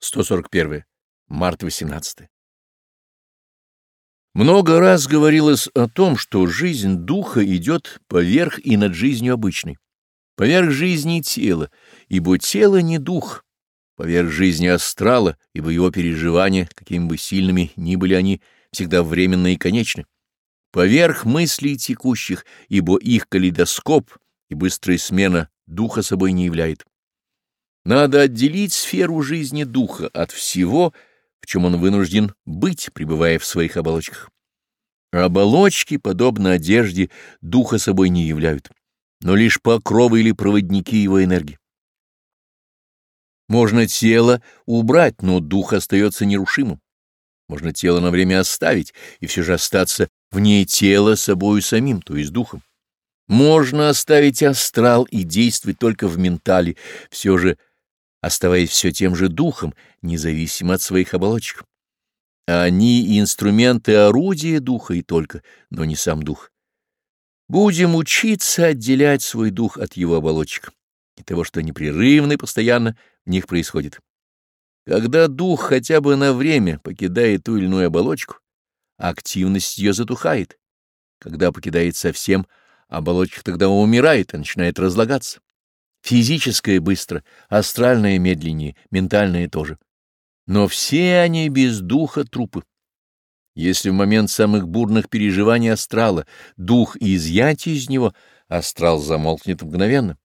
141. Март 18. Много раз говорилось о том, что жизнь духа идет поверх и над жизнью обычной, поверх жизни тела, ибо тело не дух, поверх жизни астрала, ибо его переживания, какими бы сильными ни были они, всегда временны и конечны, поверх мыслей текущих, ибо их калейдоскоп и быстрая смена духа собой не являет. Надо отделить сферу жизни духа от всего, в чем он вынужден быть, пребывая в своих оболочках. Оболочки, подобно одежде, духа собой не являют, но лишь покровы или проводники его энергии. Можно тело убрать, но дух остается нерушимым. Можно тело на время оставить и все же остаться вне тела собою самим, то есть духом. Можно оставить астрал и действовать только в ментале, все же – оставаясь все тем же духом, независимо от своих оболочек. Они инструменты орудия духа и только, но не сам дух. Будем учиться отделять свой дух от его оболочек и того, что непрерывно и постоянно в них происходит. Когда дух хотя бы на время покидает ту или иную оболочку, активность ее затухает. Когда покидает совсем, оболочка тогда умирает и начинает разлагаться. Физическое быстро, астральное медленнее, ментальное тоже. Но все они без духа трупы. Если в момент самых бурных переживаний астрала дух изъять из него, астрал замолкнет мгновенно.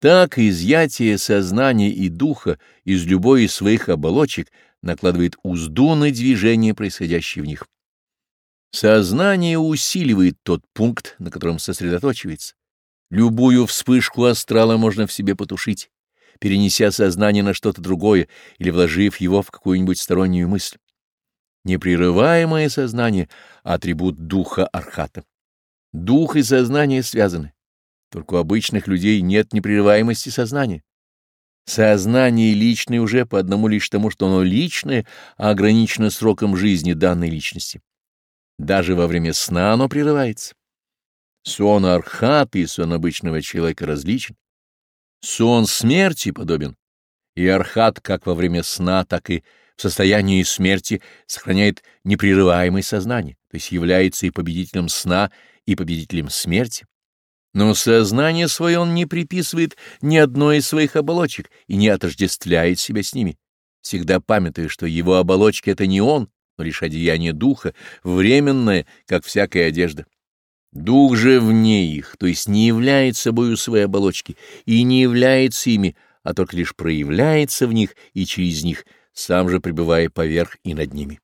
Так изъятие сознания и духа из любой из своих оболочек накладывает узду на движение, происходящее в них. Сознание усиливает тот пункт, на котором сосредоточивается. Любую вспышку астрала можно в себе потушить, перенеся сознание на что-то другое или вложив его в какую-нибудь стороннюю мысль. Непрерываемое сознание — атрибут духа архата. Дух и сознание связаны. Только у обычных людей нет непрерываемости сознания. Сознание личное уже по одному лишь тому, что оно личное, а ограничено сроком жизни данной личности. Даже во время сна оно прерывается. Сон архапий сон обычного человека различен. Сон смерти подобен, и архат как во время сна, так и в состоянии смерти сохраняет непрерываемое сознание, то есть является и победителем сна, и победителем смерти. Но сознание свое он не приписывает ни одной из своих оболочек и не отождествляет себя с ними, всегда памятая, что его оболочки — это не он, но лишь одеяние духа, временное, как всякая одежда. Дух же вне их, то есть не является собою своей оболочки и не является ими, а только лишь проявляется в них и через них, сам же пребывая поверх и над ними.